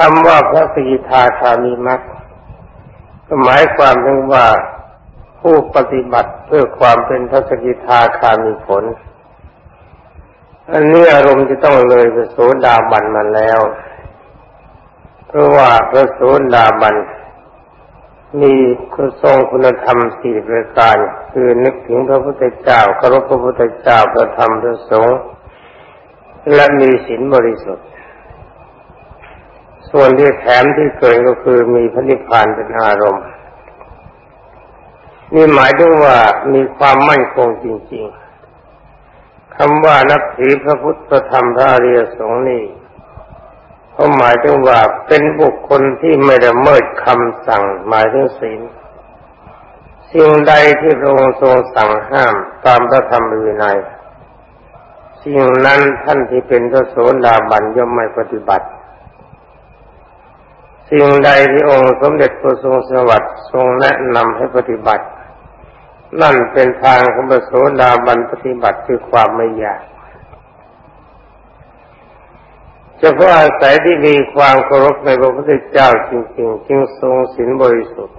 คำว่าพระสกิทาคามีมักก็หมายความถึงว่าผู้ปฏิบัติเพื่อความเป็นพระสกิทาคามีผล อันนี้อารมณ์จะต้องเลยพระโสดาบันมาแล้ว เพราะว่าพระโสดาบันมีคุณทรงคุณธรรมสี่ประการ คือนึกถึงพระพุทธเจ้าเคารพพระพุทธเจ้าพระธรรมพระสงฆ์และมีศีลบริสุทธิ์ ส่วนที่แถมที่เกินก็คือมีพระนิพพานเป็นอารมณ์ นี่หมายถึงว่ามีความมั่นคงจริง ๆคำว่านับถือพระพุทธธรรมพระอริยสงฆ์นี่เขาหมายถึงว่าเป็นบุคคลที่ไม่ละเมิดคำสั่งหมายถึงศีลสิ่งใดที่พระองค์ทรงสั่งห้ามตามพระธรรมวินัยสิ่งนั้นท่านที่เป็นพระโสดาบันย่อมไม่ปฏิบัติ สิ่งใดที่องค์สมเด็จพระทรงสวัสดิ์ทรงแนะนำให้ปฏิบัติ นั่นเป็นทางของพระโสดาบันปฏิบัติคือความไม่ยากเฉพาะอาศัยที่มีความเคารพในพระพุทธเจ้าจริงๆจึงทรงศีลบริสุทธิ์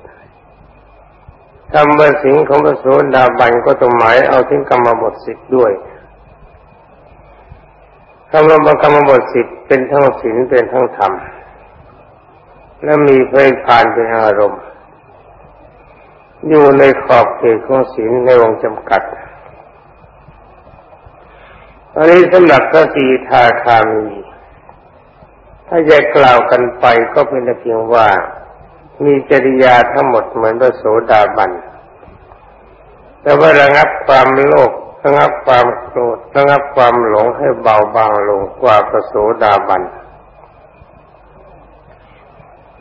คำว่าศีลของพระโสดาบันก็ต้องหมายเอาถึงกรรมบทสิบด้วยคำว่ากรรมบทสิบเป็นทั้งศีลเป็นทั้งธรรม และมีเพลิพานเป็นอารมณ์ อยู่ในขอบเขตของศีลในวงจำกัด อันนี้สำหรับพระสีทาคามี ถ้าจะกล่าวกันไปก็เป็นเพียงว่า มีจริยาทั้งหมดเหมือนพระโสดาบัน แต่ว่าระงับความโลภระงับความโกรธระงับความหลงให้เบาบางลงกว่าพระโสดาบัน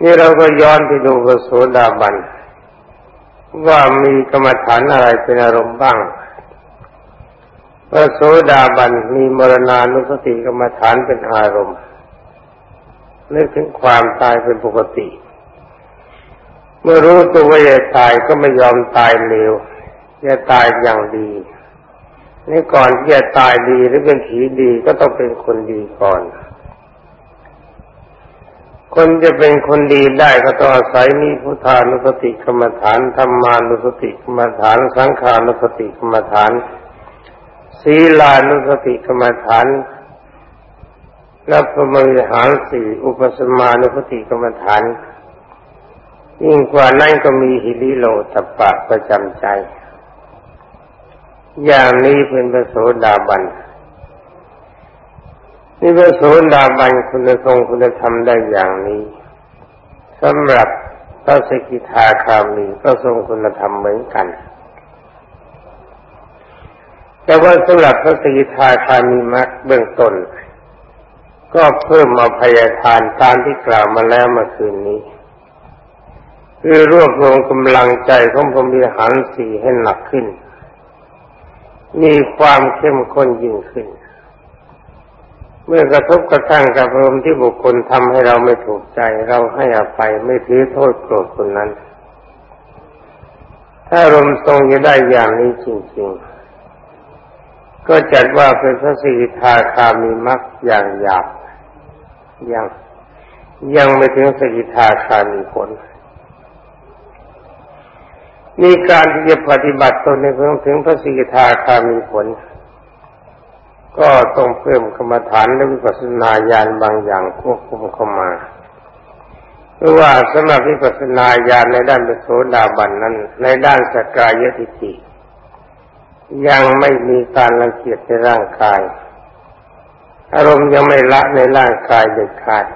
นี่เราก็ย้อนไปดูพระโสดาบัน ว่ามีกรรมฐานอะไรเป็นอารมณ์บ้างพระโสดาบันมีมรณานุสติกรรมฐานเป็นอารมณ์นึกถึงความตายเป็นปกติ เมื่อรู้ตัวว่าจะตายก็ไม่ยอมตายเร็วจะตายอย่างดีนี่ก่อนที่จะตายดีหรือเป็นผีดีก็ต้องเป็นคนดีก่อน คนจะเป็นคนดีได้ก็ต้องอาศัยมีพุทธานุสติกรรมฐานธรรมานุสติกรรมฐาน สังขานุสติกรรมฐานศีลานุสติกรรมฐานและพมวิหารสี่อุปสมานุสติกรรมฐาน ยิ่งกว่านั้นก็มีหิริโลตปะประจำใจ อย่างนี้เป็นพระโสดาบัน นี่พระโสดาบันคุณทรงคุณธรรมได้อย่างนี้สำหรับพระสกิทาคามีก็ทรงคุณธรรมเหมือนกัน แต่ว่าสำหรับพระสกิทาคามีมรรคเบื้องต้น ก็เพิ่มมาพยาทานตามที่กล่าวมาแล้วเมื่อคืนนี้คือรวบรวมกำลังใจของพรมีหันสีให้หนักขึ้น มีความเข้มข้นยิ่งขึ้น เมื่อกระทบกระทั่งกับอารมณ์ที่บุคคลทำให้เราไม่ถูกใจ เราให้อภัยไม่ถือโทษโกรธคนนั้น ถ้าอารมณ์ทรงจะได้อย่างนี้จริงๆ ก็จัดว่าเป็นพระสิทธาคามีมรรคอย่างหยาบยังยังไม่ถึงสกิทาคามีผลมีการที่จะปฏิบัติตนในเพื่อถึงพระสิกขาคามีผล ก็ต้องเพิ่มกรรมฐานและวิปัสสนาญาณบางอย่างควบคุมเข้ามาเพราะว่าสำหรับวิปัสสนาญาณในด้านปโสดาบันนั้น ในด้านสกายทิฏฐิยังไม่มีการรังเกียจในร่างกาย อารมณ์ยังไม่ละในร่างกายเด็ดขาด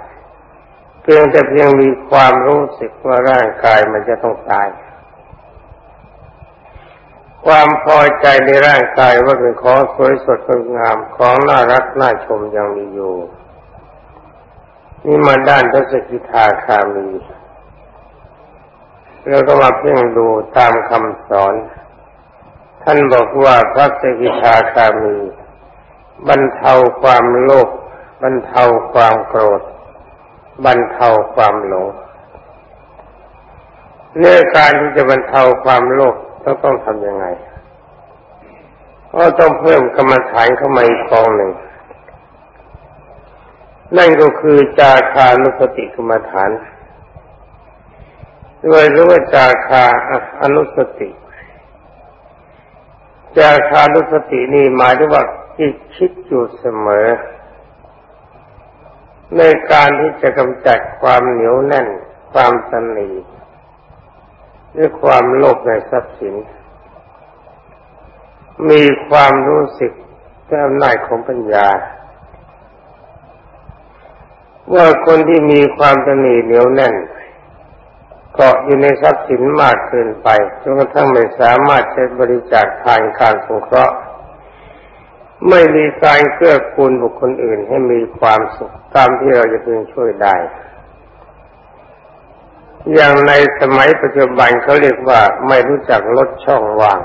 เพียงแต่เพียงมีความรู้สึกว่าร่างกายมันจะต้องตาย ความพอใจในร่างกายว่าเป็นของสวยสดงดงามของน่ารักน่าชมยังมีอยู่นี่มาด้านพระสกิทาคามีแล้วก็มาเพ่งดูตามคำสอน ท่านบอกว่าพระสกิทาคามี บรรเทาความโลภบรรเทาความโกรธ บรรเทาความหลงเนื้องการที่จะบรรเทาความโลภ เราต้องทำยังไงก็ต้องเพิ่มกรรมฐานเข้ามาอีกกองหนึ่ง นั่นก็คือจาคานุสติกรรมฐาน ด้วยรู้ว่าจาคาอนุสติ จาคานุสตินี่หมายถึงว่าจิตคิดอยู่เสมอ ในการที่จะกำจัดความเหนียวแน่นความสนี ด้วยความโลภในทรัพย์สิน มีความรู้สึกด้วยอำนาจของปัญญา ว่าคนที่มีความตนีเหนียวแน่นเกาะอยู่ในทรัพย์สินมากเกินไปจนกระทั่งไม่สามารถใช้บริจาคทานการสงเคราะห์ไม่มีการเกื้อกูลบุคคลอื่นให้มีความสุขตามที่เราจะพึงช่วยได้ อย่างในสมัยปัจจุบันเขาเรียกว่าไม่รู้จักลดช่องว่าง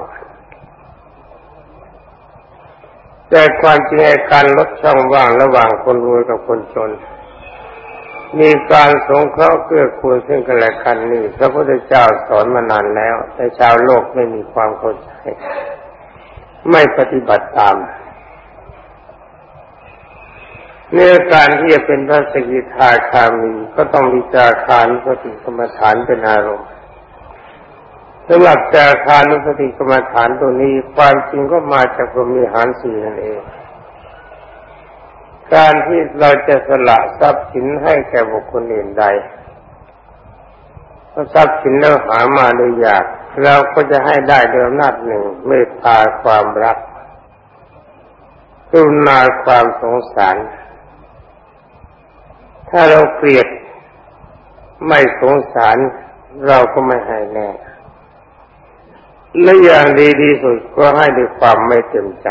แต่ความจริงการลดช่องว่างระหว่างคนรวยกับคนจน มีการสงเคราะห์เกื้อกูลซึ่งกันและกันนี่พระพุทธเจ้าสอนมานานแล้ว แต่ชาวโลกไม่มีความเข้าใจ ไม่ปฏิบัติตาม เนื้อการที่จะเป็นพระสกิทาคามีก็ต้องมีจาคานุสติกรรมฐานเป็นอารมณ์สำหรับจาคานุสติกรรมฐานตัวนี้ความจริงก็มาจากพรมีหารสี่นั่นเอง การที่เราจะสละทรัพย์สินให้แก่บุคคลอื่นใดทรัพย์สินเราหามาโดยยาก เราก็จะให้ได้โดยอำนาจหนึ่งเมตตาความรักกรุณาความสงสาร ถ้าเราเกลียดไม่สงสารเราก็ไม่ให้แน่และอย่างดีที่สุดก็ให้ด้วยความไม่เต็มใจ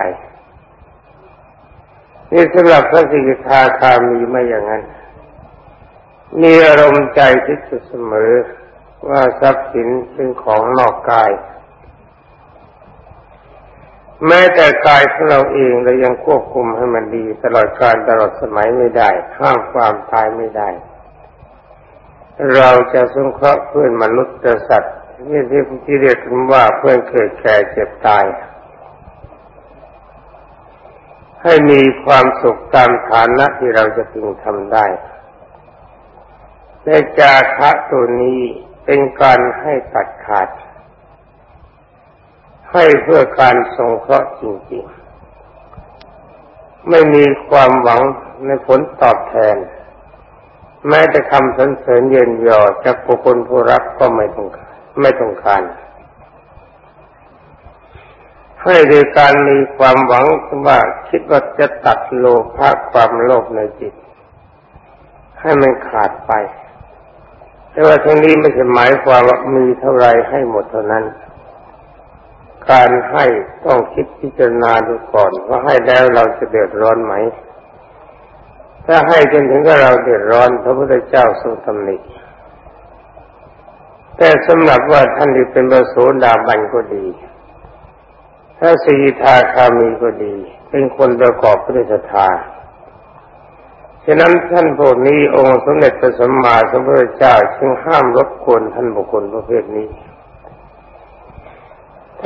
นี่สำหรับพระสิกขาคามีไม่อย่างนั้น มีอารมณ์ใจคิดเสมอว่าทรัพย์สินเป็นของนอกกาย แม้แต่กายของเราเองเรายังควบคุมให้มันดี ตลอดการตลอดสมัยไม่ได้ห้ามความตายไม่ได้ เราจะสงเคราะห์เพื่อนมนุษย์สัตว์นี่ที่ที่เรียกว่าเพื่อนเกิดแก่เจ็บตาย ให้มีความสุขตามฐานะที่เราจะพึงทำได้ในจาคะตัวนี้เป็นการให้ตัดขาด ให้เพื่อการสงเคราะห์จริงๆ ไม่มีความหวังในผลตอบแทน แม้แต่คำสรรเสริญเยินยอจากบุคคลผู้รับก็ไม่ต้องการไม่ต้องการ ให้โดยการมีความหวังว่าคิดว่าจะตัดโลภะความโลภในจิต ให้มันขาดไปแต่ว่าทั้งนี้ไม่ใช่หมายความว่ามีเท่าไรให้หมดเท่านั้น การให้ต้องคิดพิจารณาดูก่อน ว่าให้แล้วเราจะเดือดร้อนไหม ถ้าให้จนถึงกับเราเดือดร้อน พระพุทธเจ้าทรงตำหนิแต่สำหรับว่าท่านที่เป็นพระโสดาบันก็ดี ถ้าสีทาคามีก็ดี เป็นคนประกอบพระศรัทธาฉะนั้นท่านพวกนี้องค์สมเด็จพระสัมมาสัมพุทธเจ้าจึงห้ามรบกวนท่านบุคคลประเภทนี้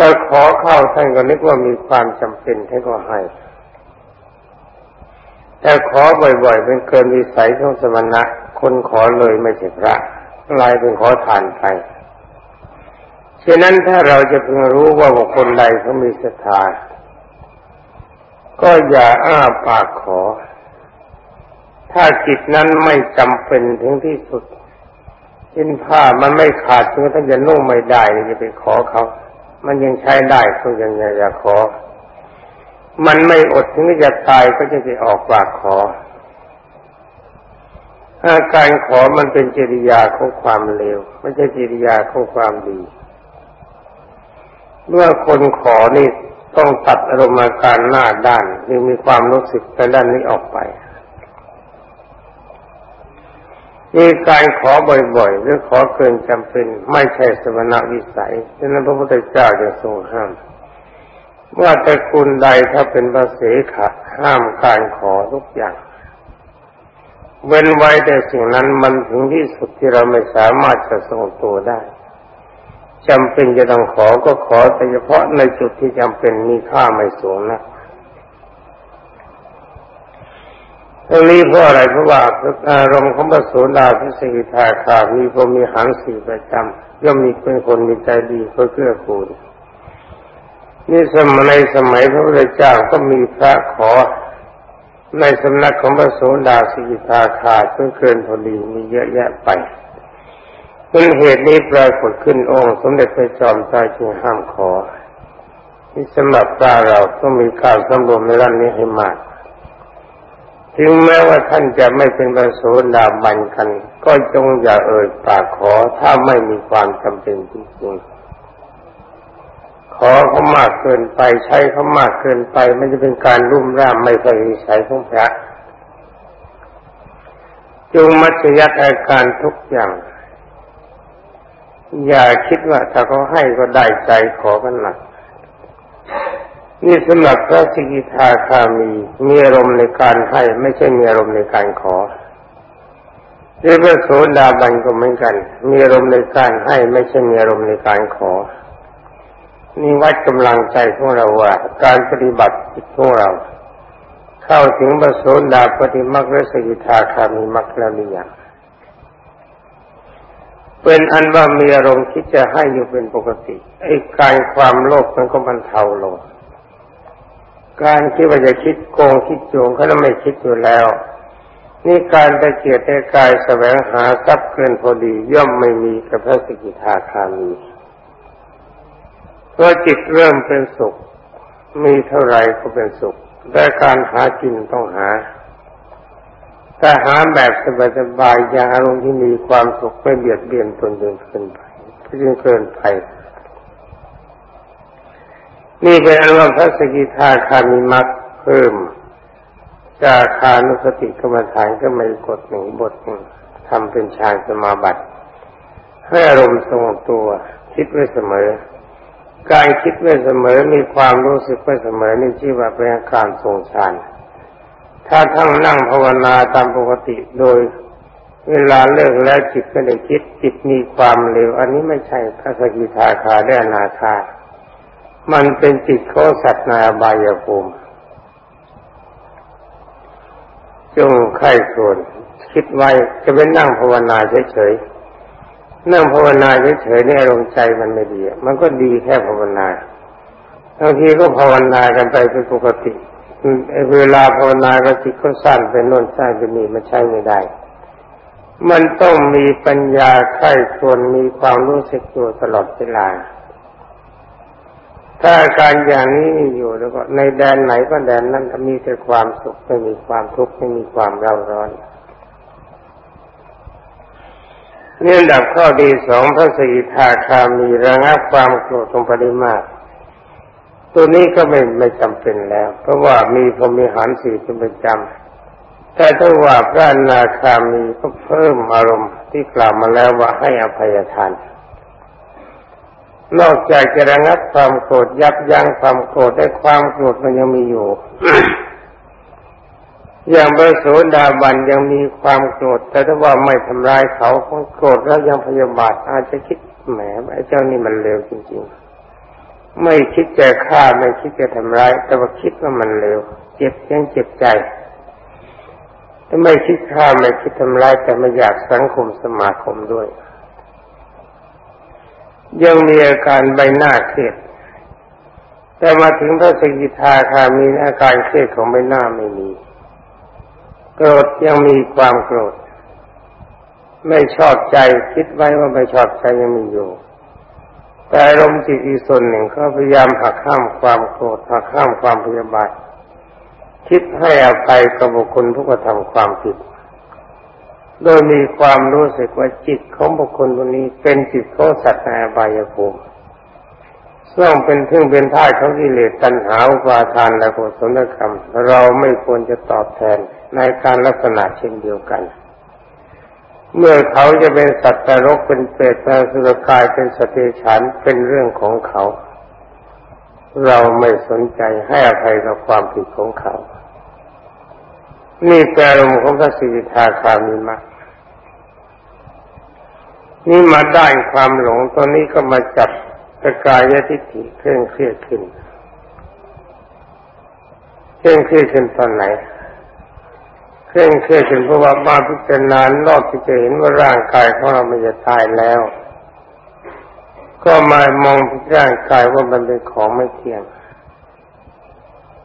ถ้าขอเข้าท่านก็นึกว่ามีความจำเป็นท่านก็ให้ แต่ขอบ่อยๆเป็นเกินวิสัยของสมณะ คนขอเลยไม่ใช่พระลายเป็นขอทานไปฉะนั้นถ้าเราจะเพิ่งรู้ว่าบุคคลใดเขามีศรัทธาก็อย่าอ้าปากขอ ถ้าจิตนั้นไม่จำเป็นถึงที่สุดเช่นผ้ามันไม่ขาดจนท่านจะนุ่งไม่ได้จะไปขอเขา มันยังใช้ได้ก็ยังอยากขอ มันไม่อดถึงจะตายก็จะไปออกปากขออาการขอมันเป็นจริยาของความเลวไม่ใช่จริยาของความดี เมื่อคนขอนี่ต้องตัดอารมณ์การหน้าด้านหรือมีความรู้สึกในด้านนี้ออกไป มีการขอบ่อยๆ หรือขอเกินจำเป็นไม่ใช่สมณวิสัยฉะนั้นพระพุทธเจ้าจะทรงห้ามว่าแต่คุณใดถ้าเป็นพระเสขะห้ามการขอทุกอย่าง เว้นไว้แต่สิ่งนั้นมันถึงที่สุดที่เราไม่สามารถจะทรงตัวได้จำเป็นจะต้องขอก็ขอแต่เฉพาะในจุดที่จำเป็นมีค่าไม่สูงนะ ตรงนี้เพราะอะไรเพราะว่าอารมณ์ของพระโสดาพิสกิทาคามีพรมีหังสี่ประจำย่อมมีเป็นคนมีใจดีเพื่อเกื้อกูลนี่สมัยในสมัยพระพุทธเจ้าก็มีพระขอในสำนักของพระโสดาสิกิทาคาเพื่อเกินพอดีมีเยอะแยะไปเป็นเหตุนี้ปรากฏขึ้นองค์ สมเด็จพระจอมไตรจึงห้ามขอที่สำหรับตาเราต้องมีการสำรวมในด้านนี้ให้มาก ถึงแม้ว่าท่านจะไม่เป็นพระโสดาบันกัน ก็จงอย่าเอ่ยปากขอถ้าไม่มีความจำเป็นจริงๆขอเขามากเกินไปใช้เขามากเกินไปมันจะเป็นการรุ่มร่ามไม่ใช่วิสัยของพระจงมัธยัติอาการทุกอย่าง อย่าคิดว่าถ้าเขาให้ก็ได้ใจขอกันหนัก นี่สำหรับพระสิกิทาคามีมีอารมณ์ในการให้ไม่ใช่มีอารมณ์ในการขอหรือพระโสดาบันก็เหมือนกัน มีอารมณ์ในการให้ไม่ใช่มีอารมณ์ในการขอ นี่วัดกำลังใจของเราว่า การปฏิบัติจิตของเรา เข้าถึงพระโสดาปฏิมักและสกิทาคามีมักแล้วหรือยังเป็นอันว่ามีอารมณ์คิดจะให้อยู่เป็นปกติไอ้การความโลภมันก็บรรเทาลง การคิดว่าจะคิดโกงคิดโจงเขาไม่คิดอยู่แล้ว นี่การตะเกียรตะกายแสวงหาทรัพย์เกินพอดีย่อมไม่มีกับพระสกิทาคามีเพราะจิตเริ่มเป็นสุข มีเท่าไรก็เป็นสุขแต่การหากินต้องหาแต่หาแบบสบายๆอย่างอารมณ์ที่มีความสุขไม่เบียดเบียนตนจนเกินไปจนเกินไป นี่เป็นอันว่าพระสกิทาคามีมักเพิ่มจาคานุสติกรรมฐานก็ไม่กดหนึ่งบทหนึ่งทำเป็นฌานสมาบัติให้อารมณ์ทรงตัวคิดไว้เสมอ การคิดไว้เสมอมีความรู้สึกไว้เสมอนี่ชื่อว่าเป็นการทรงฌานถ้าทั้งนั่งภาวนาตามปกติโดย เวลาเลิกแล้วจิตก็ได้คิดจิตมีความเร็ว อันนี้ไม่ใช่พระสกิทาคาได้นาคา มันเป็นจิตของสัตว์ในอบายภูมิจงไข้ส่วนคิดไว้จะเป็นนั่งภาวนาเฉยๆนั่งภาวนาเฉยๆในอารมณ์ใจมันไม่ดี มันก็ดีแค่ภาวนาบางทีก็ภาวนากันไปเป็นปกติเวลาภาวนาก็จิตก็สั้นเป็นน่นสั้นเป็นนี่มันใช่ไม่ได้ มันต้องมีปัญญาไข้ส่วนมีความรู้สึกตัวตลอดเวลา ถ้าการอย่างนี้มีอยู่แล้วก็ในแดนไหนก็แดนนั้นมีแต่ความสุขไม่มีความทุกข์ไม่มีความเร่าร้อนเนี่ยดับข้อดีสองพระสีทาคามีระงับความโกรธตรงปริมาตตัวนี้ก็ไม่ไม่จำเป็นแล้ว เพราะว่ามีพรมีหารสี่เป็นประจำแต่ถ้าว่าพระนาคามีก็เพิ่มอารมณ์ที่กล่าวมาแล้วว่าให้อภัยทาน นอกจากจะระงับความโกรธยับยั้งความโกรธได้ความโกรธมันยังมีอยู่ อย่างพระโสดาบันยังมีความโกรธ แต่ถ้าว่าไม่ทำร้ายเขาโกรธแล้วยังพยาบาทอาจจะคิดแหมไอ้เจ้านี่มันเลวจริงๆ ไม่คิดจะฆ่าไม่คิดจะทำร้าย แต่ว่าคิดว่ามันเลวเจ็บยังเจ็บใจถ้าไม่คิดฆ่าไม่คิดทำร้ายแต่ไม่อยากสังคมสมาคมด้วย ยังมีอาการใบหน้าเครียดแต่มาถึงพระสกิทาคามีอาการเครียดของใบหน้าไม่มี โกรธยังมีความโกรธ ไม่ชอบใจคิดไว้ว่าไม่ชอบใจยังมีอยู่ แต่ลมจิตอีกส่วนหนึ่งเขาพยายามหักข้ามความโกรธหักข้ามความพยาบาทคิดให้อภัยกับบุคคลผู้กระทำความผิด โดยมีความรู้สึกว่าจิตของบุคคลคนนี้เป็นจิตของสัตว์ในอบายภูมิซึ่งเป็นเพื่งเป็นท่ายของกิเลสตัณหาอุปาทานและกุศลกรรม เราไม่ควรจะตอบแทนในการลักษณะเช่นเดียวกัน เมื่อเขาจะเป็นสัตว์นรกเป็นเปรตเป็นสุรกายเป็นสติฉันเป็นเรื่องของเขา เราไม่สนใจให้อภัยกับความผิดของเขา นี่แปลลมของพระสิทธาคามีมาก นี่มาได้ความหลงตอนนี้ก็มาจับตะกายทิฏฐิเคร่งเครียดขึ้นเคร่งเครียดขึ้นตอนไหนเคร่งเครียดจนเพราะว่ามาพิจารณานอกที่จะเห็นว่าร่างกายของเราไม่จะตายแล้ว ก็มามองร่างกายว่ามันเป็นของไม่เที่ยง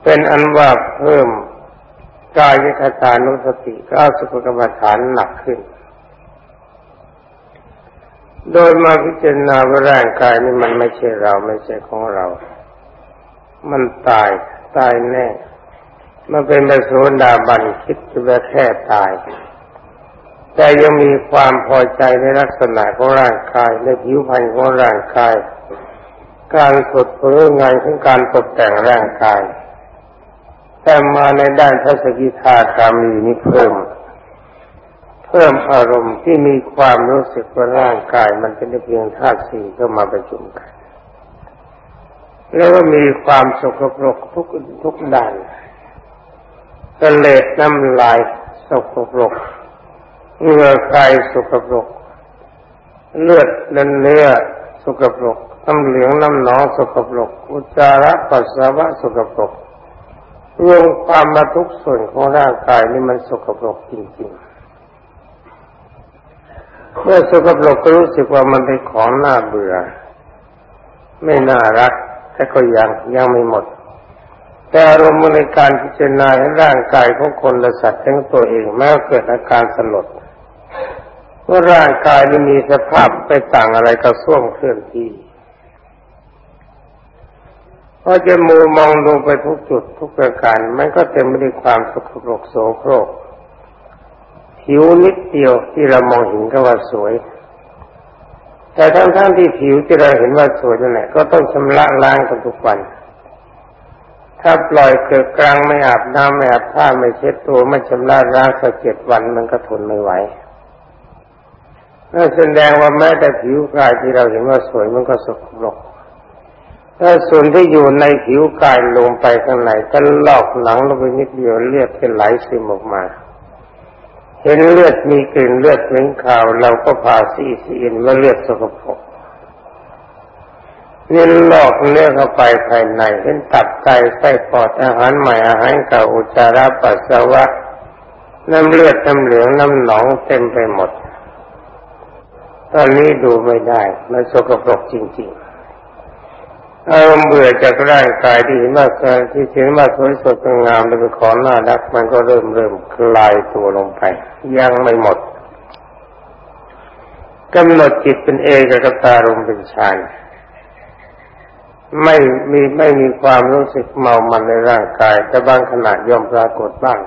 เป็นอันว่าเพิ่มกายคตานุสติก็เอาสุภกรรมฐานหนักขึ้น โดยมาพิจารณาว่าร่างกายนี้มันไม่ใช่เราไม่ใช่ของเรา มันตายตายแน่ มันเป็นปโสดาบันคิดจะแค่ตาย แต่ยังมีความพอใจในลักษณะของร่างกายในผิวพรรณของร่างกาย การสดเพื่องานของการตกแต่งร่างกาย แต่มาในด้านพระสกิทาคามีนี้เพิ่ม พิ่มอารมณ์ที่มีความรู้สึกว่าร่างกายมันเป็นเพียงธาตุสี่ก็มาประชุมกัน แล้วก็มีความสกปรกทุกทุกด้านกระเลดน้ำลายสกปรกเงื่อใครสกปรก เลือดเนื้อสกปรกน้ำเหลืองน้ำหนองสกปรก อุจจาระปัสสาวะสกปรกรวมความมาทุกส่วนของร่างกายนี่มันสกปรกจริงๆ เมื่อสกปรกก็รู้สึกว่ามันเป็นของน่าเบื่อ ไม่น่ารักแต่ก็ยังยังไม่หมด แต่อารมณ์ในการพิจารณาร่างกายของคนและสัตว์ทั้งตัวเองแม้เกิดอาการสลดว่าร่างกายนี้มีสภาพไปต่างอะไรกับส้วมเคลื่อนที่พอจะมูมองลงไปทุกจุดทุกประการมันก็เต็มไปด้วยความสกปรกโสโครก ผิวนิดเดียวที่เรามองเห็นก็ว่าสวย แต่ทั้งๆทที่ผิวที่เราเห็นว่าสวยนั่นแหละก็ต้องชำระล้างกันทุกวัน ถ้าปล่อยเกิดกลางไม่อาบน้ำไม่อาบผ้าไม่เช็ดตัวไม่ชำระร่างสักเจ็ดวันมันก็ทนไม่ไหวนั่นแสดงว่าแม้แต่ผิวกายที่เราเห็นว่าสวยมันก็สกปรกถ้าส่วนที่อยู่ในผิวกายลงไปข้างในก็ลอกหลังลงไปนิดเดียวเลือดก็ไหลซึมออกมา เห็นเลือดมีกลิ่นเลือดเหม็นขาว เราก็พาซีซีนว่าเลือดสกปรกนี่หลอกเลือดเข้าไปภายในเป็นตับไตไส้ปอดอาหารใหม่อาหารเก่าอุจจาระปัสสาวะน้ำเลือดน้ำเหลืองน้ำหนองเต็มไปหมด ตอนนี้ดูไม่ได้ มันสกปรกจริง ๆ อารมณ์เบื่อจากร่างกายที่เห็นว่าการที่เห็นว่าสวยสดงามเป็นของน่ารัก มันก็เริ่มเริ่มคลายตัวลงไป ยังไม่หมดกำหนดจิตเป็นเอกกตารมเป็นฌานไม่มีไม่มีความรู้สึกเมามันในร่างกาย แต่บางขณะย่อมปรากฏบ้าง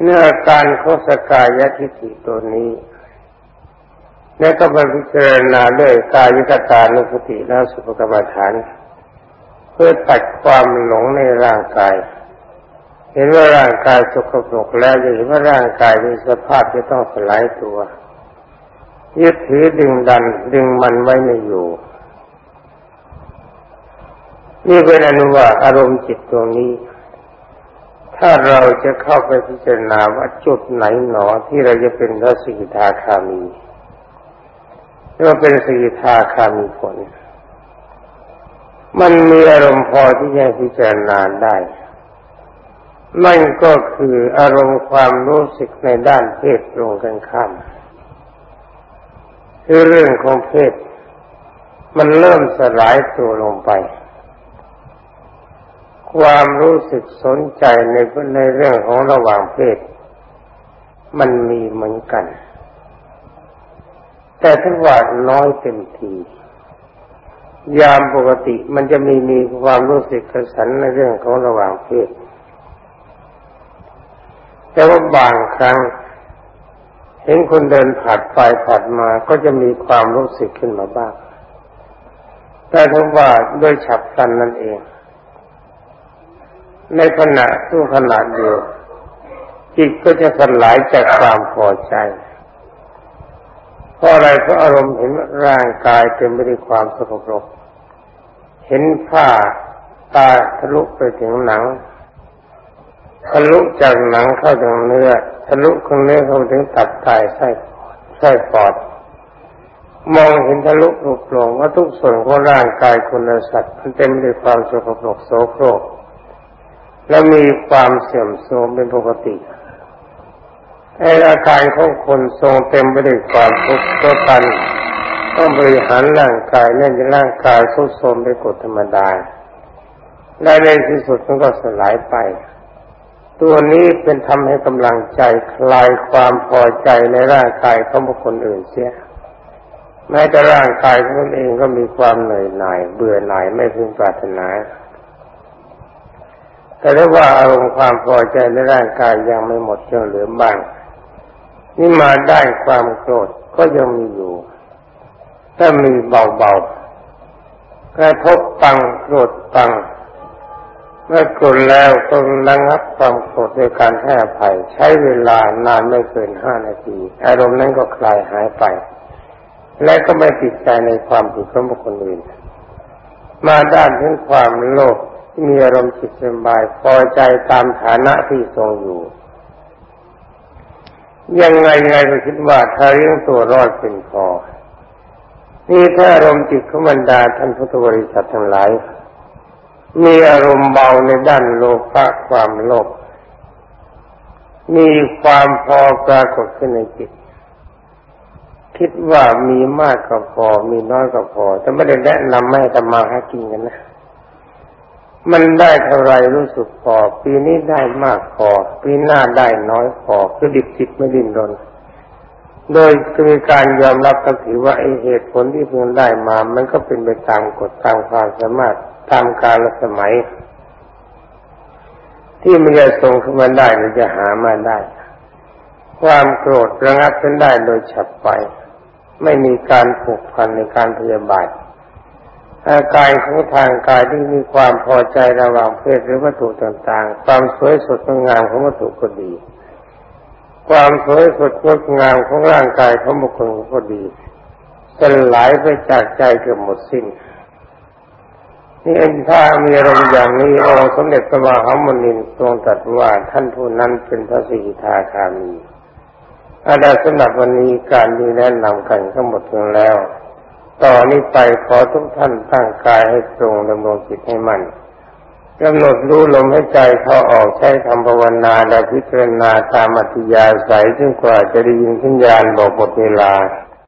เนื้อการโคสกายทิฏฐิตัวนี้ แล้วก็มาพิจารณาด้วยกายวิกตานุสติและสุภกรรมฐาน เพื่อตัดความหลงในร่างกาย เห็นว่าร่างกายสกปรกแล้วจะเห็นว่าร่างกายมีสภาพจะต้องสลายตัวยึดถือดึงดันดึงมันไว้ไม่อยู่ นี่เป็นอนุว่าอารมณ์จิตตรงนี้ ถ้าเราจะเข้าไปพิจารณาว่าจุดไหนหนอที่เราจะเป็นพระสิกขาคามี ว่าเป็นสิกขาคามีผล มันมีอารมณ์พอที่จะพิจารณาได้นั่นก็คืออารมณ์ความรู้สึกในด้านเพศตรงกันข้ามคือเรื่องของเพศ มันเริ่มสลายตัวลงไป ความรู้สึกสนใจในในเรื่องของระหว่างเพศ มันมีเหมือนกัน แต่ถ้าว่าน้อยเต็มทียามปกติมันจะมีมีความรู้สึกกระสันในเรื่องของระหว่างเพศ แต่ว่าบางครั้ง เห็นคนเดินผ่านไปผ่านมาก็จะมีความรู้สึกขึ้นมาบ้าง แต่ถ้าว่าด้วยฉับพลันนั่นเอง ในขณะทุกขณะเดียวจิตก็จะสลายจากความพอใจ เพราะอะไรเพราะอารมณ์เห็นร่างกายเต็มไปด้วยความสกปรก เห็นผ้าตาทะลุไปถึงหนังทะลุจากหนังเข้าถึงเนื้อทะลุข้างเนื้อเข้าถึงตับไตไส้ไส้ปอด มองเห็นทะลุปลุกลงว่าทุกส่วนของร่างกายคนและสัตว์มันเต็มไปด้วยความสกปรกโสโครกและมีความเสื่อมโทรมเป็นปกติ ไออาการของคนทรงเต็มไปด้วยความทุกข์ก็ตันต้องบริหารร่างกายเนื่องจากร่างกายทุกโทรมไปกฎธรรมดา และในที่สุดมันก็สลายไป ตัวนี้เป็นทำให้กำลังใจคลายความพอใจในร่างกายของบุคคลอื่นเสียแม้แต่ร่างกายของตนเองก็มีความเหนื่อยหน่าย เบื่อหน่ายไม่พึงปรารถนาแต่ถ้าว่าอารมณ์ความพอใจในร่างกายยังไม่หมดยังเหลือบ้าง นี่มาได้ความโกรธก็ยังมีอยู่ ถ้ามีเบาๆกระทบตังโกรธตังเมื่อกดแล้วก็ระงับความโกรธโดยการให้อภัย ใช้เวลานานไม่เกินห้านาที อารมณ์นั้นก็คลายหายไป และก็ไม่ติดใจในความผิดของบุคคลอื่นมาด้านถึงความโลภมีอารมณ์จิตสบายพอใจตามฐานะที่ทรงอยู่ ยังไงไงก็คิดว่าถ้าเรื่องตัวรอดเป็นพอ นี่ถ้าอารมณ์จิตของบรรดาท่านพุทธบริษัททั้งหลาย มีอารมณ์เบาในด้านโลภะความโลภ มีความพอปรากฏขึ้นในจิต คิดว่ามีมากก็พอ มีน้อยก็พอ แต่ไม่ได้แนะนำให้ทำมาหากินกันนะ มันได้เท่าไรรู้สึกพอ ปีนี้ได้มากพอ ปีหน้าได้น้อยพอคือดิบจิตไม่ดิ้นรน โดยมีการยอมรับกันถือว่าไอเหตุผลที่เพิ่งได้มา มันก็เป็นไปตามกฎตามความสามารถตามกาลสมัย ที่มันจะส่งขึ้นมาได้หรือจะหามาได้ ความโกรธระงับขึ้นได้โดยฉับไปไม่มีการผูกพันในการพยาบาท อาการของทางกายที่มีความพอใจระหว่างเพศหรือวัตถุต่างๆ ความสวยสดงามของวัตถุก็ดี ความสวยสดงดงามของร่างกายของบุคคลก็ดีสลายไปจากใจเกือบหมดสิ้นนี่เองถ้ามีอารมณ์อย่างนี้องค์สมเด็จพระมหามุนินทรงตรัสว่าท่านผู้นั้นเป็นพระสิกขาคามีอาดาสำหรับวันนี้การดีแนะนำกันก็หมดลงแล้ว ต่อนนี้ไปขอทุกท่านตั้งกายให้ตรงดำรงจิตให้มันกำหนดรู้ลมให้ใจเข้าออกใช้คำภาวนาและพิจารณาตามอัธยาศัยจนกว่าจะได้ยินสัญญาณบอกหมดเวลา